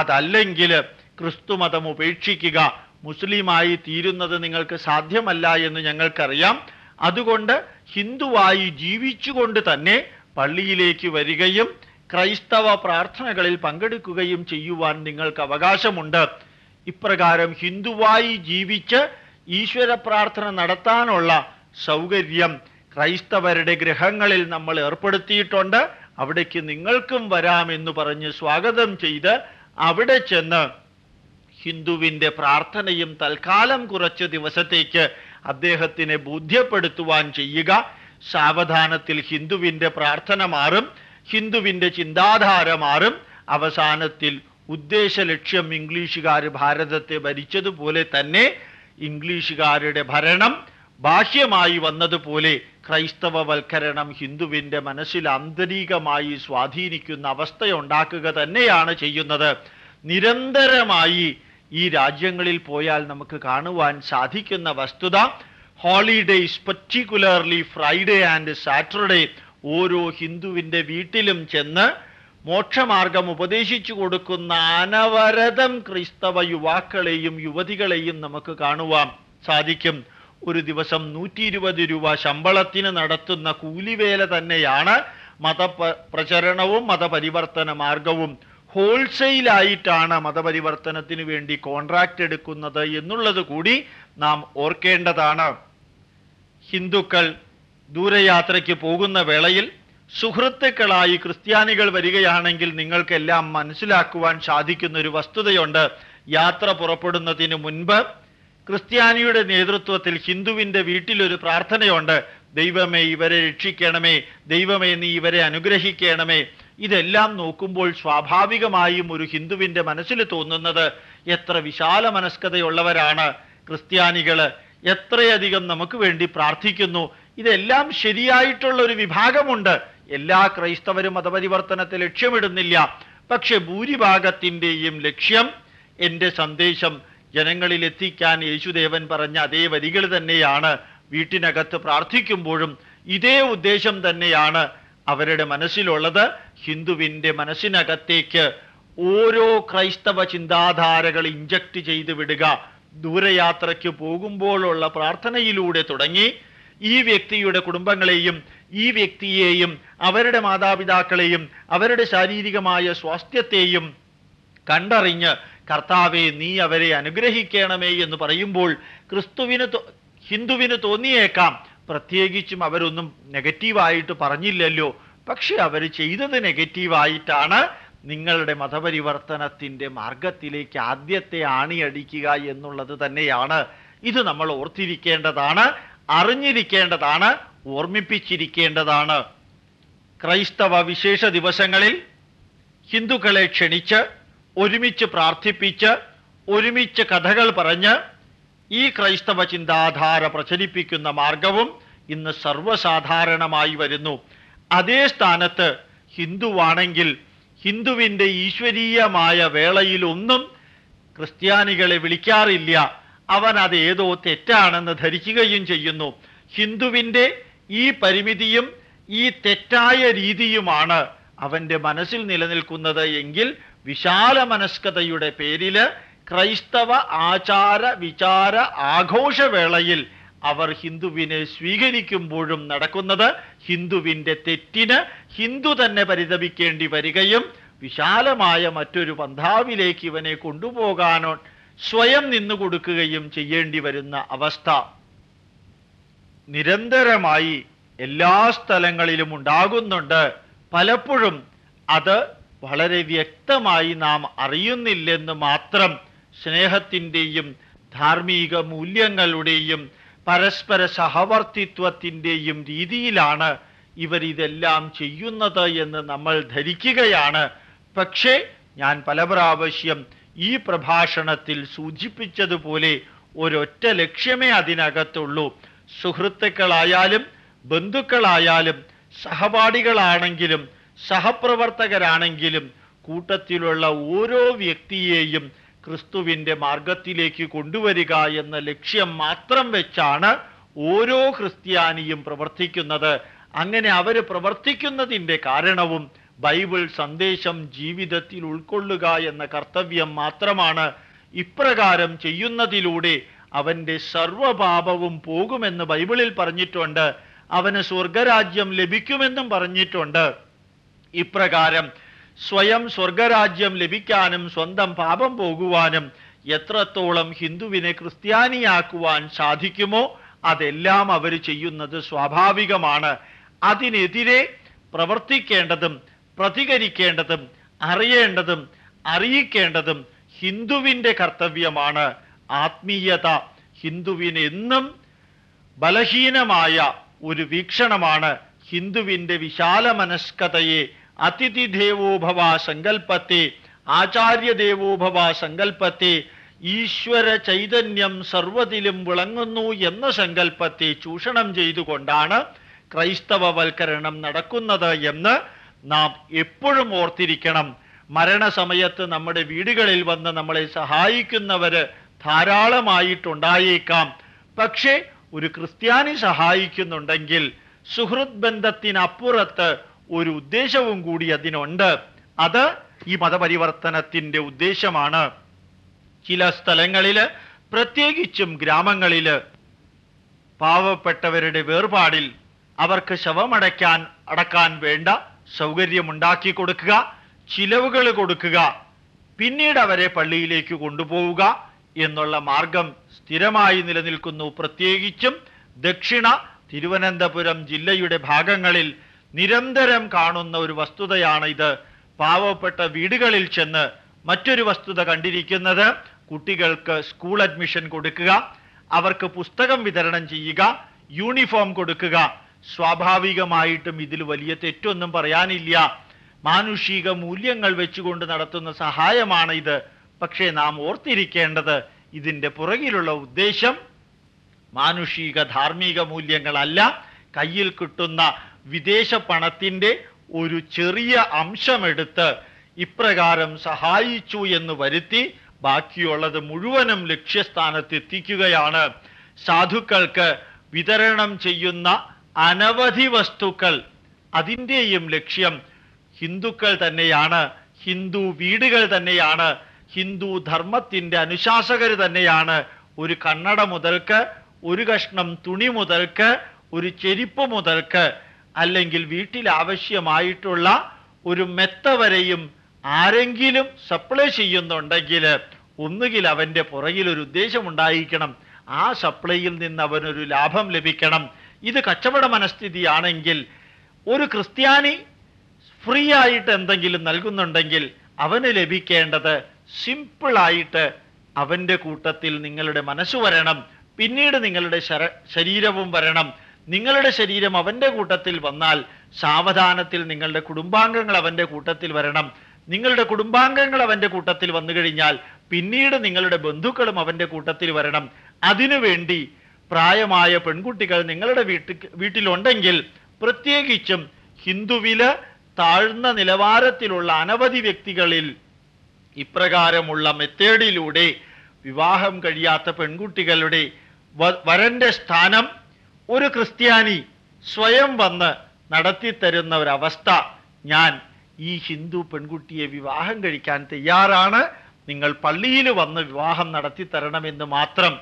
S1: അതല്ലെങ്കിൽ ക്രിസ്തുമതം ഉപേക്ഷിക്കുക മുസ്ലിമായി തീരുന്നത് നിങ്ങൾക്ക് സാധ്യമല്ല എന്ന് ഞങ്ങൾക്കറിയാം. അതുകൊണ്ട് ഹിന്ദുവായി ജീവിച്ചുകൊണ്ട് തന്നെ പള്ളിയിലേക്ക് വരികയും ക്രൈസ്തവ പ്രാർത്ഥനകളിൽ പങ്കെടുക്കുകയും ചെയ്യുവാൻ നിങ്ങൾക്ക് അവകാശമുണ്ട്. ഇപ്രകാരം ഹിന്ദുവായി ജീവിച്ച് ഈശ്വര പ്രാർത്ഥന നടത്താനുള്ള സൗകര്യം ക്രൈസ്തവരുടെ ഗൃഹങ്ങളിൽ നമ്മൾ ഏർപ്പെടുത്തിയിട്ടുണ്ട്. അവിടേക്ക് നിങ്ങൾക്കും വരാമെന്ന് പറഞ്ഞ് സ്വാഗതം ചെയ്ത് അവിടെ ചെന്ന് ഹിന്ദുവിന്റെ പ്രാർത്ഥനയും തൽക്കാലം കുറച്ച് ദിവസത്തേക്ക് അദ്ദേഹത്തിനെ ബോധ്യപ്പെടുത്തുവാൻ ചെയ്യുക. സാവധാനത്തിൽ ഹിന്ദുവിന്റെ പ്രാർത്ഥന മാറും ഹിന്ദുവിന്റെ ചിന്താധാര മാറും. അവസാനത്തിൽ ഉദ്ദേശ ലക്ഷ്യം ഇംഗ്ലീഷുകാർ ഭാരതത്തെ ഭരിച്ചതുപോലെ തന്നെ ഇംഗ്ലീഷുകാരുടെ ഭരണം ബാഹ്യമായി വന്നതുപോലെ ക്രൈസ്തവവൽക്കരണം ഹിന്ദുവിന്റെ മനസ്സിൽ ആന്തരികമായി സ്വാധീനിക്കുന്ന അവസ്ഥയുണ്ടാക്കുക തന്നെയാണ് ചെയ്യുന്നത്. നിരന്തരമായി ഈ രാജ്യങ്ങളിൽ പോയാൽ നമുക്ക് കാണുവാൻ സാധിക്കുന്ന വസ്തുത holidays particularly Friday and Saturday ഓരോ ഹിന്ദുവിന്റെ വീട്ടിലും ചെന്ന് മോക്ഷമാർഗം ഉപദേശിച്ചു കൊടുക്കുന്ന അനവരതം ക്രൈസ്തവ യുവാക്കളെയും യുവതികളെയും നമുക്ക് കാണുവാൻ സാധിക്കും. ഒരു ദിവസം നൂറ്റി ഇരുപത് രൂപ ശമ്പളത്തിന് നടത്തുന്ന കൂലിവേല തന്നെയാണ് മത പ്രചരണവും മതപരിവർത്തന മാർഗവും. ഹോൾസെയിലായിട്ടാണ് മതപരിവർത്തനത്തിന് വേണ്ടി കോൺട്രാക്ട് എടുക്കുന്നത് എന്നുള്ളത് കൂടി നാം ഓർക്കേണ്ടതാണ്. ഹിന്ദുക്കൾ ദൂരയാത്രയ്ക്ക് പോകുന്ന വേളയിൽ സുഹൃത്തുക്കളായി ക്രിസ്ത്യാനികൾ വരികയാണെങ്കിൽ നിങ്ങൾക്കെല്ലാം മനസ്സിലാക്കുവാൻ സാധിക്കുന്ന ഒരു വസ്തുതയുണ്ട്. യാത്ര പുറപ്പെടുന്നതിന് മുൻപ് ക്രിസ്ത്യാനിയുടെ നേതൃത്വത്തിൽ ഹിന്ദുവിന്റെ വീട്ടിലൊരു പ്രാർത്ഥനയുണ്ട്. ദൈവമേ ഇവരെ രക്ഷിക്കണമേ. ദൈവമേ നീ ഇവരെ അനുഗ്രഹിക്കണമേ. ഇതെല്ലാം നോക്കുമ്പോൾ സ്വാഭാവികമായും ഒരു ഹിന്ദുവിന്റെ മനസ്സിൽ തോന്നുന്നത് എത്ര വിശാല മനസ്കതയുള്ളവരാണ് ക്രിസ്ത്യാനികൾ. എത്രയധികം നമുക്ക് വേണ്ടി പ്രാർത്ഥിക്കുന്നു. ഇതെല്ലാം ശരിയായിട്ടുള്ള ഒരു വിഭാഗമുണ്ട്. എല്ലാ ക്രൈസ്തവരും മതപരിവർത്തനത്തെ ലക്ഷ്യമിടുന്നില്ല. പക്ഷെ ഭൂരിഭാഗത്തിന്റെയും ലക്ഷ്യം എന്റെ സന്ദേശം ജനങ്ങളിൽ എത്തിക്കാൻ യേശുദേവൻ പറഞ്ഞ അതേ വരികൾ തന്നെയാണ് വീട്ടിനകത്ത് പ്രാർത്ഥിക്കുമ്പോഴും ഇതേ ഉദ്ദേശം തന്നെയാണ് അവരുടെ മനസ്സിലുള്ളത്. ഹിന്ദുവിന്റെ മനസ്സിനകത്തേക്ക് ഓരോ ക്രൈസ്തവ ചിന്താധാരകൾ ഇഞ്ചക്ട് ചെയ്ത് വിടുക. ദൂരയാത്രയ്ക്ക് പോകുമ്പോഴുള്ള പ്രാർത്ഥനയിലൂടെ തുടങ്ങി. ഈ വ്യക്തിയുടെ കുടുംബങ്ങളെയും ഈ വ്യക്തിയെയും അവരുടെ മാതാപിതാക്കളെയും അവരുടെ ശാരീരികമായ സ്വാസ്ഥ്യത്തെയും കണ്ടറിഞ്ഞ് കർത്താവെ നീ അവരെ അനുഗ്രഹിക്കണമേ എന്ന് പറയുമ്പോൾ ക്രിസ്തുവിന് ഹിന്ദുവിന് തോന്നിയേക്കാം. പ്രത്യേകിച്ചും അവരൊന്നും നെഗറ്റീവായിട്ട് പറഞ്ഞില്ലല്ലോ. പക്ഷെ അവർ ചെയ്തത് നെഗറ്റീവായിട്ടാണ് നിങ്ങളുടെ മതപരിവർത്തനത്തിന്റെ മാർഗത്തിലേക്ക് ആദ്യത്തെ ആണിയടിക്കുക എന്നുള്ളത് തന്നെയാണ്. ഇത് നമ്മൾ ഓർത്തിരിക്കേണ്ടതാണ് അറിഞ്ഞിരിക്കേണ്ടതാണ് ഓർമ്മിപ്പിച്ചിരിക്കേണ്ടതാണ്. ക്രൈസ്തവ വിശേഷ ദിവസങ്ങളിൽ ഹിന്ദുക്കളെ ക്ഷണിച്ച് ഒരുമിച്ച് പ്രാർത്ഥിപ്പിച്ച് ഒരുമിച്ച് കഥകൾ പറഞ്ഞ് ഈ ക്രൈസ്തവ ചിന്താധാര പ്രചരിപ്പിക്കുന്ന മാർഗവും ഇന്ന് സർവസാധാരണമായി വരുന്നു. അതേ സ്ഥാനത്ത് ഹിന്ദുവാണെങ്കിൽ ഹിന്ദുവിന്റെ ഈശ്വരീയമായ വേളയിലൊന്നും ക്രിസ്ത്യാനികളെ വിളിക്കാറില്ല. അവൻ അത് ഏതോ തെറ്റാണെന്ന് ധരിക്കുകയും ചെയ്യുന്നു. ഹിന്ദുവിന്റെ ഈ പരിമിതിയും ഈ തെറ്റായ രീതിയുമാണ് അവന്റെ മനസ്സിൽ നിലനിൽക്കുന്നത് എങ്കിൽ വിശാല മനസ്കതയുടെ പേരിൽ ക്രൈസ്തവ ആചാര വിചാര ആഘോഷവേളയിൽ അവർ ഹിന്ദുവിനെ സ്വീകരിക്കുമ്പോഴും നടക്കുന്നത് ഹിന്ദുവിന്റെ തെറ്റിന് ഹിന്ദു തന്നെ പരിതപിക്കേണ്ടി വരികയും വിശാലമായ മറ്റൊരു പന്ഥാവിലേക്ക് ഇവനെ കൊണ്ടുപോകാനോ സ്വയം നിന്നു കൊടുക്കുകയും ചെയ്യേണ്ടി വരുന്ന അവസ്ഥ. നിരന്തരമായി എല്ലാ സ്ഥലങ്ങളിലും ഉണ്ടാകുന്നുണ്ട്. പലപ്പോഴും അത് വളരെ വ്യക്തമായി നാം അറിയുന്നില്ലെന്ന് മാത്രം സ്നേഹത്തിന്റെയും ധാർമ്മിക മൂല്യങ്ങളുടെയും പരസ്പര സഹവർത്തിത്വത്തിന്റെയും രീതിയിലാണ് ഇവരിതെല്ലാം ചെയ്യുന്നത് എന്ന് നമ്മൾ ധരിക്കുകയാണ്. പക്ഷേ ഞാൻ പല പ്രാവശ്യം ഈ പ്രഭാഷണത്തിൽ സൂചിപ്പിച്ചതുപോലെ ഒരൊറ്റ ലക്ഷ്യമേ അതിനകത്തുള്ളൂ. സുഹൃത്തുക്കളായാലും ബന്ധുക്കളായാലും സഹപാഠികളാണെങ്കിലും സഹപ്രവർത്തകരാണെങ്കിലും കൂട്ടത്തിലുള്ള ഓരോ വ്യക്തിയെയും ക്രിസ്തുവിന്റെ മാർഗത്തിലേക്ക് കൊണ്ടുവരിക എന്ന ലക്ഷ്യം മാത്രം വെച്ചാണ് ഓരോ ക്രിസ്ത്യാനിയും പ്രവർത്തിക്കുന്നത്. അങ്ങനെ അവർ പ്രവർത്തിക്കുന്നതിന്റെ കാരണവും ബൈബിൾ സന്ദേശം ജീവിതത്തിൽ ഉൾക്കൊള്ളുക എന്ന കർത്തവ്യം മാത്രമാണ്. ഇപ്രകാരം ചെയ്യുന്നതിലൂടെ അവന്റെ സർവപാപവും പോകുമെന്ന് ബൈബിളിൽ പറഞ്ഞിട്ടുണ്ട്. അവന് സ്വർഗരാജ്യം ലഭിക്കുമെന്നും പറഞ്ഞിട്ടുണ്ട്. ഇപ്രകാരം സ്വയം സ്വർഗരാജ്യം ലഭിക്കാനും സ്വന്തം പാപം പോകുവാനും എത്രത്തോളം ഹിന്ദുവിനെ ക്രിസ്ത്യാനിയാക്കുവാൻ സാധിക്കുമോ അതെല്ലാം അവർ ചെയ്യുന്നത് സ്വാഭാവികമാണ്. അതിനെതിരെ പ്രവർത്തിക്കേണ്ടതും പ്രതികരിക്കേണ്ടതും അറിയേണ്ടതും അറിയിക്കേണ്ടതും ഹിന്ദുവിന്റെ കർത്തവ്യമാണ്. ആത്മീയത ഹിന്ദുവിന് എന്നും ബലഹീനമായ ഒരു വീക്ഷണമാണ്. ഹിന്ദുവിന്റെ വിശാല മനസ്കതയെ അതിഥി ദേവോഭവ സങ്കല്പത്തെ ആചാര്യ ദേവോഭവ സങ്കല്പത്തെ ഈശ്വര ചൈതന്യം സർവത്തിലും വിളങ്ങുന്നു എന്ന സങ്കല്പത്തെ ചൂഷണം ചെയ്തുകൊണ്ടാണ് ക്രൈസ്തവവൽക്കരണം നടക്കുന്നത് എന്ന് നാം എപ്പോഴും ഓർത്തിരിക്കണം. മരണസമയത്ത് നമ്മുടെ വീടുകളിൽ വന്ന് നമ്മളെ സഹായിക്കുന്നവര് ധാരാളമായിട്ടുണ്ടായേക്കാം. പക്ഷേ ഒരു ക്രിസ്ത്യാനി സഹായിക്കുന്നുണ്ടെങ്കിൽ സുഹൃത് ബന്ധത്തിനപ്പുറത്ത് ഒരു ഉദ്ദേശവും കൂടി അതിനുണ്ട്. അത് ഈ മതപരിവർത്തനത്തിന്റെ ഉദ്ദേശമാണ്. ചില സ്ഥലങ്ങളിൽ പ്രത്യേകിച്ചും ഗ്രാമങ്ങളിൽ പാവപ്പെട്ടവരുടെ വേർപാടിൽ അവർക്ക് ശവമടയ്ക്കാൻ അടക്കാൻ വേണ്ട സൗകര്യമുണ്ടാക്കി കൊടുക്കുക ചിലവുകൾ കൊടുക്കുക പിന്നീട് അവരെ പള്ളിയിലേക്ക് കൊണ്ടുപോവുക എന്നുള്ള മാർഗം സ്ഥിരമായി നിലനിൽക്കുന്നു. പ്രത്യേകിച്ചും ദക്ഷിണ തിരുവനന്തപുരം ജില്ലയുടെ ഭാഗങ്ങളിൽ നിരന്തരം കാണുന്ന ഒരു വസ്തുതയാണ് ഇത്. പാവപ്പെട്ട വീടുകളിൽ ചെന്ന് മറ്റൊരു വസ്തുത കണ്ടിരിക്കുന്നത്. കുട്ടികൾക്ക് സ്കൂൾ അഡ്മിഷൻ കൊടുക്കുക. അവർക്ക് പുസ്തകം വിതരണം ചെയ്യുക. യൂണിഫോം കൊടുക്കുക. സ്വാഭാവികമായിട്ടും ഇതിൽ വലിയ തെറ്റൊന്നും പറയാനില്ല. മാനുഷിക മൂല്യങ്ങൾ വെച്ചുകൊണ്ട് നടത്തുന്ന സഹായമാണ് ഇത്. പക്ഷേ നാം ഓർത്തിരിക്കേണ്ടത് ഇതിന്റെ പുറകിലുള്ള ഉദ്ദേശം മാനുഷിക ധാർമ്മിക മൂല്യങ്ങളല്ല. കയ്യിൽ കിട്ടുന്ന വിദേശ പണത്തിന്റെ ഒരു ചെറിയ അംശമെടുത്ത് ഇപ്രകാരം സഹായിച്ചു എന്ന് വരുത്തി ബാക്കിയുള്ളത് മുഴുവനും ലക്ഷ്യസ്ഥാനത്ത് എത്തിക്കുകയാണ് സാധുക്കൾക്ക് വിതരണം ചെയ്യുന്ന അനവധി വസ്തുക്കൾ. അതിന്റെയും ലക്ഷ്യം ഹിന്ദുക്കൾ തന്നെയാണ്. ഹിന്ദു വീടുകൾ തന്നെയാണ്. ഹിന്ദു ധർമ്മത്തിന്റെ അനുശാസകർ തന്നെയാണ്. ഒരു കണ്ണട മുതൽക്ക് ഒരു കഷ്ണം തുണി മുതൽക്ക് ഒരു ചെരിപ്പ് മുതൽക്ക് അല്ലെങ്കിൽ വീട്ടിൽ ആവശ്യമായിട്ടുള്ള ഒരു മെത്ത വരെയും ആരെങ്കിലും സപ്ലൈ ചെയ്യുന്നുണ്ടെങ്കിൽ ഒന്നുകിൽ അവന്റെ പുറകിൽ ഒരു ഉദ്ദേശം ഉണ്ടായിരിക്കണം. ആ സപ്ലൈയിൽ നിന്ന് അവനൊരു ലാഭം ലഭിക്കണം. ഇത് കച്ചവട മനസ്ഥിതിയാണെങ്കിൽ ഒരു ക്രിസ്ത്യാനി ഫ്രീ ആയിട്ട് എന്തെങ്കിലും നൽകുന്നുണ്ടെങ്കിൽ അവന് ലഭിക്കേണ്ടത് സിമ്പിളായിട്ട് അവന്റെ കൂട്ടത്തിൽ നിങ്ങളുടെ മനസ്സ് വരണം. പിന്നീട് നിങ്ങളുടെ ശര- ശരീരവും വരണം. നിങ്ങളുടെ ശരീരം അവന്റെ കൂട്ടത്തിൽ വന്നാൽ സാവധാനത്തിൽ നിങ്ങളുടെ കുടുംബാംഗങ്ങൾ അവന്റെ കൂട്ടത്തിൽ വരണം. നിങ്ങളുടെ കുടുംബാംഗങ്ങൾ അവന്റെ കൂട്ടത്തിൽ വന്നു കഴിഞ്ഞാൽ പിന്നീട് നിങ്ങളുടെ ബന്ധുക്കളും അവന്റെ കൂട്ടത്തിൽ വരണം. അതിനുവേണ്ടി പ്രായമായ പെൺകുട്ടികൾ നിങ്ങളുടെ വീട്ടിൽ വീട്ടിലുണ്ടെങ്കിൽ പ്രത്യേകിച്ചും ഹിന്ദുവിൽ താഴ്ന്ന നിലവാരത്തിലുള്ള അനവധി വ്യക്തികളിൽ ഇപ്രകാരമുള്ള മെത്തേഡിലൂടെ വിവാഹം കഴിയാത്ത പെൺകുട്ടികളുടെ വരന്റെ സ്ഥാനം ഒരു ക്രിസ്ത്യാനി സ്വയം വന്ന് നടത്തിത്തരുന്ന ഒരവസ്ഥ ഞാൻ ഈ ഹിന്ദു പെൺകുട്ടിയെ വിവാഹം കഴിക്കാൻ തയ്യാറാണ്. നിങ്ങൾ പള്ളിയിൽ വന്ന് വിവാഹം നടത്തിത്തരണമെന്ന് മാത്രം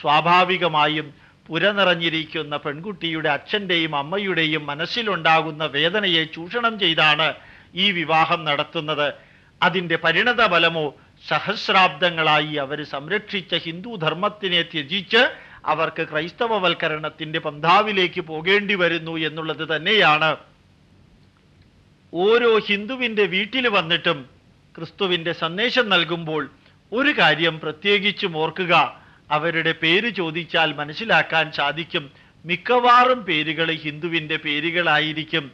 S1: സ്വാഭാവികമായും പുരനിറഞ്ഞിരിക്കുന്ന പെൺകുട്ടിയുടെ അച്ഛന്റെയും അമ്മയുടെയും മനസ്സിലുണ്ടാകുന്ന വേദനയെ ചൂഷണം ചെയ്താണ് ഈ വിവാഹം നടത്തുന്നത്. അതിന്റെ പരിണത ഫലമോ സഹസ്രാബ്ദങ്ങളായി അവർ സംരക്ഷിച്ച ഹിന്ദു ധർമ്മത്തിനെ ത്യജിച്ച് അവർക്ക് ക്രൈസ്തവവൽക്കരണത്തിന്റെ പന്ഥാവിലേക്ക് പോകേണ്ടി വരുന്നു എന്നുള്ളത് തന്നെയാണ്. ഓരോ ഹിന്ദുവിന്റെ വീട്ടിൽ വന്നിട്ടും ക്രിസ്തുവിന്റെ സന്ദേശം നൽകുമ്പോൾ ഒരു കാര്യം പ്രത്യേകിച്ചും ഓർക്കുക. അവരുടെ പേര് ചോദിച്ചാൽ മനസ്സിലാക്കാൻ സാധിക്കും. മിക്കവാറും പേരുകൾ ഹിന്ദുവിന്റെ പേരുകളായിരിക്കും.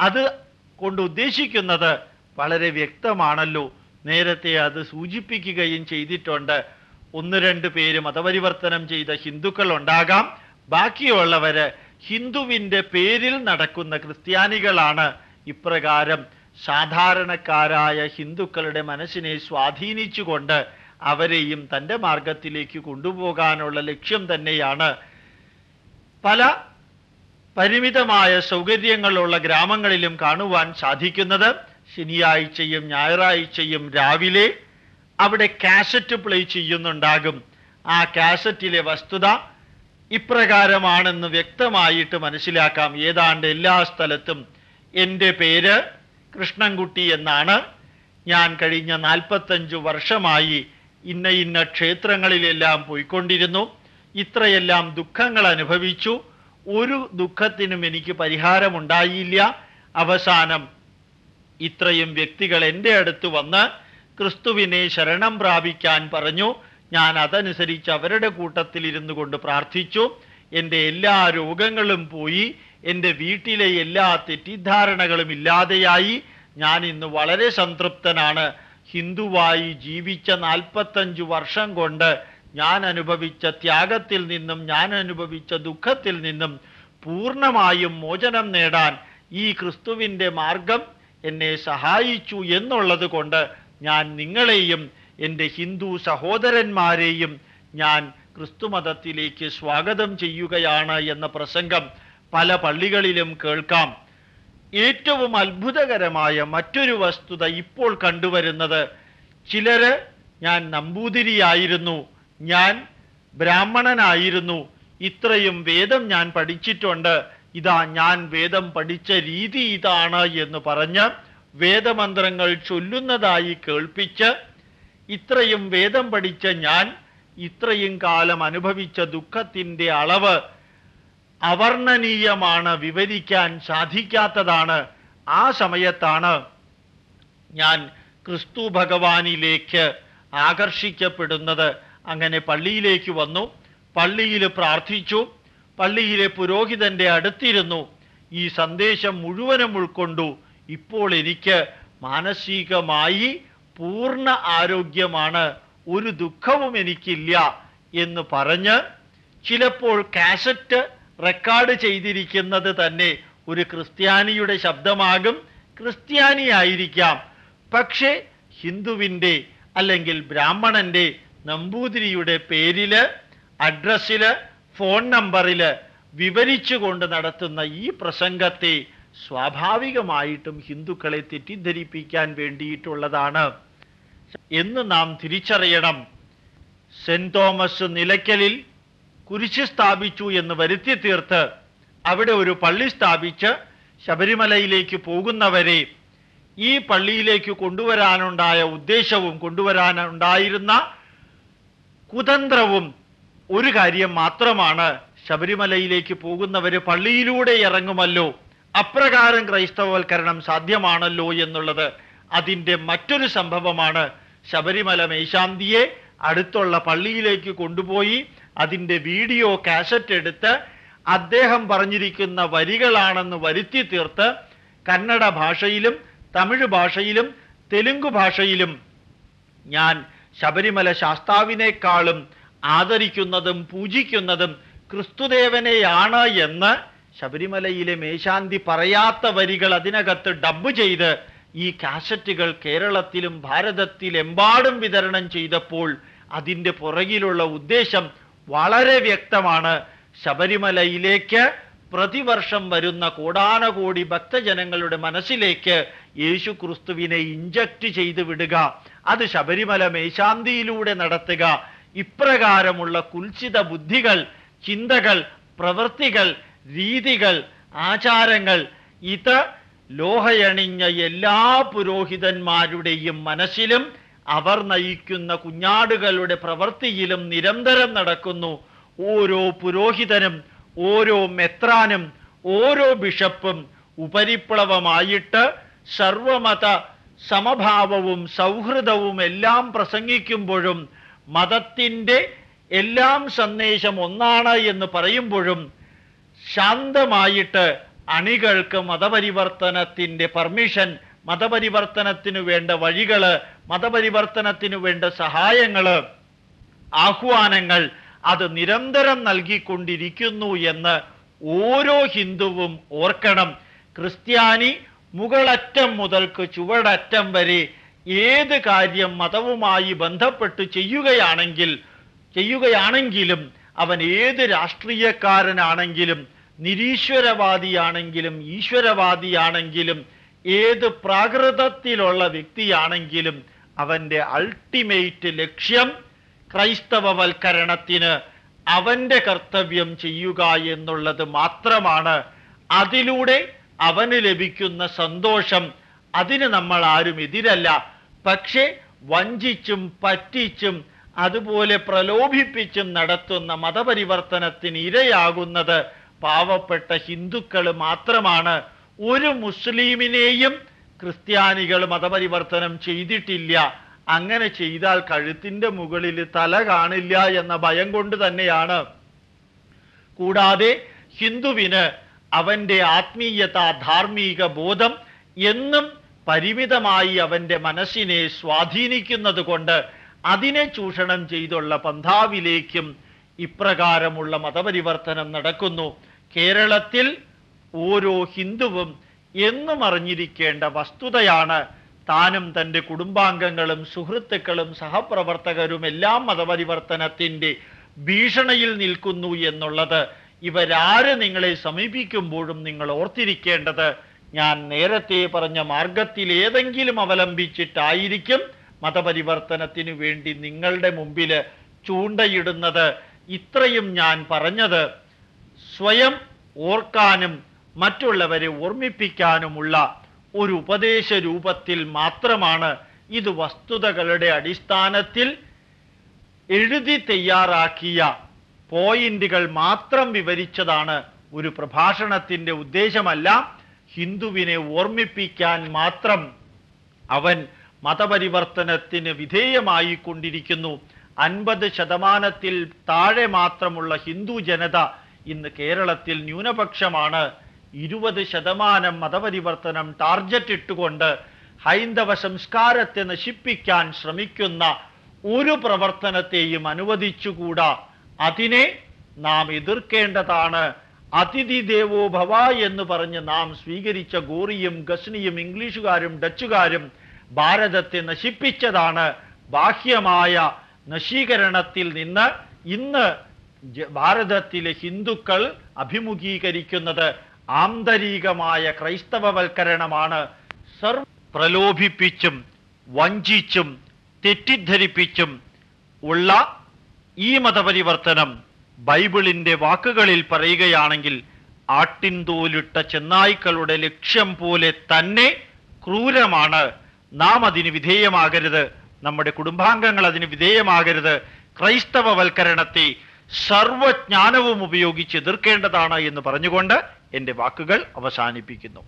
S1: അത് കൊണ്ട് ഉദ്ദേശിക്കുന്നത് വളരെ വ്യക്തമാണല്ലോ. നേരത്തെ അത് സൂചിപ്പിക്കുകയും ചെയ്തിട്ടുണ്ട്. ഒന്ന് രണ്ട് പേര് മതപരിവർത്തനം ചെയ്ത ഹിന്ദുക്കൾ ഉണ്ടാകാം ബാക്കിയുള്ളവര് ഹിന്ദുവിന്റെ പേരിൽ നടക്കുന്ന ക്രിസ്ത്യാനികളാണ്. ഇപ്രകാരം സാധാരണക്കാരായ ഹിന്ദുക്കളുടെ മനസ്സിനെ സ്വാധീനിച്ചുകൊണ്ട് അവരെയും തന്റെ മാർഗത്തിലേക്ക് കൊണ്ടുപോകാനുള്ള ലക്ഷ്യം തന്നെയാണ്. പല പരിമിതമായ സൗകര്യങ്ങളുള്ള ഗ്രാമങ്ങളിലും കാണുവാൻ സാധിക്കുന്നത് ശനിയാഴ്ചയും ഞായറാഴ്ചയും രാവിലെ അവിടെ കാസറ്റ് പ്ലേ ചെയ്യുന്നുണ്ടാകും. ആ കാസറ്റിലെ വസ്തുത ഇപ്രകാരമാണെന്ന് വ്യക്തമായിട്ട് മനസ്സിലാക്കാം. ഏതാണ്ട് എല്ലാ സ്ഥലത്തും. എന്റെ പേര് കൃഷ്ണൻകുട്ടി എന്നാണ്. ഞാൻ കഴിഞ്ഞ നാൽപ്പത്തഞ്ചു വർഷമായി ഇന്ന ഇന്ന ക്ഷേത്രങ്ങളിലെല്ലാം പോയിക്കൊണ്ടിരുന്നു. ഇത്രയെല്ലാം ദുഃഖങ്ങൾ അനുഭവിച്ചു. ഒരു ദുഃഖത്തിനും എനിക്ക് പരിഹാരമുണ്ടായില്ല. അവസാനം ഇത്രയും വ്യക്തികൾ എന്റെ അടുത്ത് വന്ന് ക്രിസ്തുവിനെ ശരണം പ്രാപിക്കാൻ പറഞ്ഞു. ഞാൻ അതനുസരിച്ച് അവരുടെ കൂട്ടത്തിൽ ഇരുന്നു കൊണ്ട് പ്രാർത്ഥിച്ചു. എന്റെ എല്ലാ രോഗങ്ങളും പോയി. എന്റെ വീട്ടിലെ എല്ലാ തെറ്റിദ്ധാരണകളും ഇല്ലാതെയായി. ഞാൻ ഇന്ന് വളരെ സംതൃപ്തനാണ്. ഹിന്ദുവായി ജീവിച്ച നാൽപ്പത്തഞ്ചു വർഷം കൊണ്ട് ഞാൻ അനുഭവിച്ച ത്യാഗത്തിൽ നിന്നും ഞാൻ അനുഭവിച്ച ദുഃഖത്തിൽ നിന്നും പൂർണമായും മോചനം നേടാൻ ഈ ക്രിസ്തുവിന്റെ മാർഗം എന്നെ സഹായിച്ചു എന്നുള്ളത് കൊണ്ട് ഞാൻ നിങ്ങളെയും എന്റെ ഹിന്ദു സഹോദരന്മാരെയും ഞാൻ ക്രിസ്തുമതത്തിലേക്ക് സ്വാഗതം ചെയ്യുകയാണ് എന്ന പ്രസംഗം പല പള്ളികളിലും കേൾക്കാം. ഏറ്റവും അത്ഭുതകരമായ മറ്റൊരു വസ്തുത ഇപ്പോൾ കണ്ടുവരുന്നത് ചിലര് ഞാൻ നമ്പൂതിരിയായിരുന്നു ഞാൻ ബ്രാഹ്മണനായിരുന്നു ഇത്രയും വേദം ഞാൻ പഠിച്ചിട്ടുണ്ട് ഇതാ ഞാൻ വേദം പഠിച്ച രീതി ഇതാണ് എന്ന് പറഞ്ഞ് വേദമന്ത്രങ്ങൾ ചൊല്ലുന്നതായി കേൾപ്പിച്ച് ഇത്രയും വേദം പഠിച്ച ഞാൻ ഇത്രയും കാലം അനുഭവിച്ച ദുഃഖത്തിന്റെ അളവ് അവർണനീയമാണ് വിവരിക്കാൻ സാധിക്കാത്തതാണ്. ആ സമയത്താണ് ഞാൻ ക്രിസ്തു ഭഗവാനിലേക്ക് ആകർഷിക്കപ്പെടുന്നത്. അങ്ങനെ പള്ളിയിലേക്ക് വന്നു. പള്ളിയിൽ പ്രാർത്ഥിച്ചു. പള്ളിയിലെ പുരോഹിതന്റെ അടുത്തിരുന്നു. ഈ സന്ദേശം മുഴുവനും ഉൾക്കൊണ്ടു. ഇപ്പോൾ എനിക്ക് മാനസികമായി പൂർണ ആരോഗ്യമാണ് ഒരു ദുഃഖവും എനിക്കില്ല എന്ന് പറഞ്ഞ് ചിലപ്പോൾ കാസറ്റ് റെക്കോർഡ് ചെയ്തിരിക്കുന്നത് തന്നെ ഒരു ക്രിസ്ത്യാനിയുടെ ശബ്ദമാകും ക്രിസ്ത്യാനിയായിരിക്കാം. പക്ഷേ ഹിന്ദുവിന്റെ അല്ലെങ്കിൽ ബ്രാഹ്മണന്റെ നമ്പൂതിരിയുടെ പേരിൽ അഡ്രസ്സിൽ ഫോൺ നമ്പറിൽ വിവരിച്ചുകൊണ്ട് നടത്തുന്ന ഈ പ്രസംഗത്തെ സ്വാഭാവികമായിട്ടും ഹിന്ദുക്കളെ തെറ്റിദ്ധരിപ്പിക്കാൻ വേണ്ടിയിട്ടുള്ളതാണ്. എന്ന് നാം തിരിച്ചറിയണം. സെന്റ് തോമസ് നിലയ്ക്കലിൽ കുരിശ് സ്ഥാപിച്ചു എന്ന് വരുത്തി തീർത്ത് അവിടെ ഒരു പള്ളി സ്ഥാപിച്ച് ശബരിമലയിലേക്ക് പോകുന്നവരെ ഈ പള്ളിയിലേക്ക് കൊണ്ടുവരാനുണ്ടായ ഉദ്ദേശവും കൊണ്ടുവരാനുണ്ടായിരുന്ന കുതന്ത്രവും ഒരു കാര്യം മാത്രമാണ് ശബരിമലയിലേക്ക് പോകുന്നവർ പള്ളിയിലൂടെ ഇറങ്ങുമല്ലോ. അപ്രകാരം ക്രൈസ്തവവൽക്കരണം സാധ്യമാണല്ലോ എന്നുള്ളത് അതിന്റെ മറ്റൊരു സംഭവമാണ് ശബരിമല മേശാന്തിയെ അടുത്തുള്ള പള്ളിയിലേക്ക് കൊണ്ടുപോയി അതിന്റെ വീഡിയോ കാസറ്റ് എടുത്ത് അദ്ദേഹം പറഞ്ഞിരിക്കുന്ന വരികളാണെന്ന് വരുത്തി തീർത്ത് കന്നഡ ഭാഷയിലും തമിഴ് ഭാഷയിലും തെലുങ്ക് ഭാഷയിലും ഞാൻ ശബരിമല ശാസ്താവിനേക്കാളും ആദരിക്കുന്നതും പൂജിക്കുന്നതും ക്രിസ്തുദേവനെയാണ് എന്ന് ശബരിമലയിലെ മേശാന്തി പറയാത്ത വരികൾ അതിനകത്ത് ഡബ് ചെയ്ത് ഈ കാസറ്റുകൾ കേരളത്തിലും ഭാരതത്തിലെമ്പാടും വിതരണം ചെയ്തപ്പോൾ അതിന്റെ പുറകിലുള്ള ഉദ്ദേശം വളരെ വ്യക്തമാണ്. ശബരിമലയിലേക്ക് പ്രതിവർഷം വരുന്ന കോടാനകോടി ഭക്തജനങ്ങളുടെ മനസ്സിലേക്ക് യേശു ക്രിസ്തുവിനെ ഇഞ്ചക്ട് ചെയ്തു വിടുക. അത് ശബരിമല മേശാന്തിയിലൂടെ നടത്തുക. ഇപ്രകാരമുള്ള കുൽസിത ബുദ്ധികൾ ചിന്തകൾ പ്രവൃത്തികൾ രീതികൾ ആചാരങ്ങൾ ഇത് ലോഹയണിഞ്ഞ എല്ലാ പുരോഹിതന്മാരുടെയും മനസ്സിലും അവർ നയിക്കുന്ന കുഞ്ഞാടുകളുടെ പ്രവൃത്തിയിലും നിരന്തരം നടക്കുന്നു. ഓരോ പുരോഹിതനും ഓരോ മെത്രാനും ഓരോ ബിഷപ്പും ഉപരിപ്ലവമായിട്ട് സർവമത സമഭാവവും സൗഹൃദവും എല്ലാം പ്രസംഗിക്കുമ്പോഴും മതത്തിന്റെ എല്ലാം സന്ദേശം ഒന്നാണ് എന്ന് പറയുമ്പോഴും ശാന്തമായിട്ട് അണികൾക്ക് മതപരിവർത്തനത്തിന്റെ പെർമിഷൻ മതപരിവർത്തനത്തിനു വേണ്ട വഴികൾ മതപരിവർത്തനത്തിനു വേണ്ട സഹായങ്ങൾ ആഹ്വാനങ്ങൾ അത് നിരന്തരം നൽകിക്കൊണ്ടിരിക്കുന്നു എന്ന് ഓരോ ഹിന്ദുവും ഓർക്കണം. ക്രിസ്ത്യാനി മുകളറ്റം മുതൽക്ക് ചുവടറ്റം വരെ ഏത് കാര്യം മതവുമായി ബന്ധപ്പെട്ട് ചെയ്യുകയാണെങ്കിൽ ചെയ്യുകയാണെങ്കിലും അവൻ ഏത് രാഷ്ട്രീയക്കാരനാണെങ്കിലും നിരീശ്വരവാദിയാണെങ്കിലും ഈശ്വരവാദിയാണെങ്കിലും ഏത് പ്രാകൃതത്തിലുള്ള വ്യക്തിയാണെങ്കിലും അവന്റെ അൾട്ടിമേറ്റ് ലക്ഷ്യം ക്രൈസ്തവവൽക്കരണത്തിന് അവന്റെ കർത്തവ്യം ചെയ്യുക എന്നുള്ളത് മാത്രമാണ്. അതിലൂടെ അവന് ലഭിക്കുന്ന സന്തോഷം അതിന് നമ്മൾ ആരും എതിരല്ല. പക്ഷേ വഞ്ചിച്ചും പറ്റിച്ചും അതുപോലെ പ്രലോഭിപ്പിച്ചും നടത്തുന്ന മതപരിവർത്തനത്തിന് ഇരയാകുന്നത് പാവപ്പെട്ട ഹിന്ദുക്കൾ മാത്രമാണ് ഒരു മുസ്ലിമിനെയും ക്രിസ്ത്യാനികൾ മതപരിവർത്തനം ചെയ്തിട്ടില്ല. അങ്ങനെ ചെയ്താൽ കഴുത്തിന്റെ മുകളിൽ തല കാണില്ല എന്ന ഭയം കൊണ്ട് തന്നെയാണ്. കൂടാതെ ഹിന്ദുവിന് അവന്റെ ആത്മീയത ധാർമ്മിക ബോധം എന്നും പരിമിതമായി അവന്റെ മനസ്സിനെ സ്വാധീനിക്കുന്നത് കൊണ്ട് അതിനെ ചൂഷണം ചെയ്തുള്ള പന്ഥാവിലേക്കും ഇപ്രകാരമുള്ള മതപരിവർത്തനം നടക്കുന്നു. കേരളത്തിൽ ഓരോ ഹിന്ദുവും എന്നും അറിഞ്ഞിരിക്കേണ്ട വസ്തുതയാണ് താനും തന്റെ കുടുംബാംഗങ്ങളും സുഹൃത്തുക്കളും സഹപ്രവർത്തകരും എല്ലാം മതപരിവർത്തനത്തിന്റെ ഭീഷണിയിൽ നിൽക്കുന്നു എന്നുള്ളത് ഇവരാര് നിങ്ങളെ സമീപിക്കുമ്പോഴും നിങ്ങൾ ഓർത്തിരിക്കേണ്ടത്. ഞാൻ നേരത്തെ പറഞ്ഞ മാർഗത്തിൽ ഏതെങ്കിലും അവലംബിച്ചിട്ടായിരിക്കും മതപരിവർത്തനത്തിനു വേണ്ടി നിങ്ങളുടെ മുമ്പിൽ ചൂണ്ടയിടുന്നത്. ഇത്രയും ഞാൻ പറഞ്ഞത്. സ്വയം ഓർക്കാനും മറ്റുള്ളവരെ ഓർമ്മിപ്പിക്കാനുമുള്ള ഒരു ഉപദേശ രൂപത്തിൽ മാത്രമാണ് ഇത് വസ്തുതകളുടെ അടിസ്ഥാനത്തിൽ എഴുതി തയ്യാറാക്കിയ പോയിന്റുകൾ മാത്രം വിവരിച്ചതാണ് ഒരു പ്രഭാഷണത്തിന്റെ ഉദ്ദേശമല്ല ഹിന്ദുവിനെ ഓർമ്മിപ്പിക്കാൻ മാത്രം അവൻ മതപരിവർത്തനത്തിന് വിധേയമായി കൊണ്ടിരിക്കുന്നു അൻപത് ശതമാനത്തിൽ താഴെ മാത്രമുള്ള ഹിന്ദു ജനത ഇന്ന് കേരളത്തിൽ ന്യൂനപക്ഷമാണ് ഇരുപത് ശതമാനം മതപരിവർത്തനം ടാർജറ്റ് ഇട്ടുകൊണ്ട് ഹൈന്ദവ സംസ്കാരത്തെ നശിപ്പിക്കാൻ ശ്രമിക്കുന്ന ഒരു പ്രവർത്തനത്തെയും അനുവദിച്ചുകൂടാ. അതിനെ നാം എതിർക്കേണ്ടതാണ്. അതിഥി ദേവോ ഭവ എന്ന് പറഞ്ഞ് നാം സ്വീകരിച്ച ഗോറിയും ഗസ്നിയും ഇംഗ്ലീഷുകാരും ഡച്ചുകാരും ഭാരതത്തെ നശിപ്പിച്ചതാണ്. ബാഹ്യമായ നശീകരണത്തിൽ നിന്ന് ഇന്ന് ഭാരതത്തിലെ ഹിന്ദുക്കൾ അഭിമുഖീകരിക്കുന്നത് ആന്തരികമായ ക്രൈസ്തവവൽക്കരണമാണ്. സർവ പ്രലോഭിപ്പിച്ചും വഞ്ചിച്ചും തെറ്റിദ്ധരിപ്പിച്ചും ഉള്ള ഈ മതപരിവർത്തനം ബൈബിളിന്റെ വാക്കുകളിൽ പറയുകയാണെങ്കിൽ ആട്ടിൻതോലിട്ട ചെന്നായ്ക്കളുടെ ലക്ഷ്യം പോലെ തന്നെ ക്രൂരമാണ്. നാം അതിന് വിധേയമാകരുത്. നമ്മുടെ കുടുംബാംഗങ്ങൾ അതിന് വിധേയമാകരുത്. ക്രൈസ്തവവൽക്കരണത്തെ സർവജ്ഞാനവും ഉപയോഗിച്ച് എതിർക്കേണ്ടതാണ് എന്ന് പറഞ്ഞുകൊണ്ട് എന്റെ വാക്കുകൾ അവസാനിപ്പിക്കുന്നു.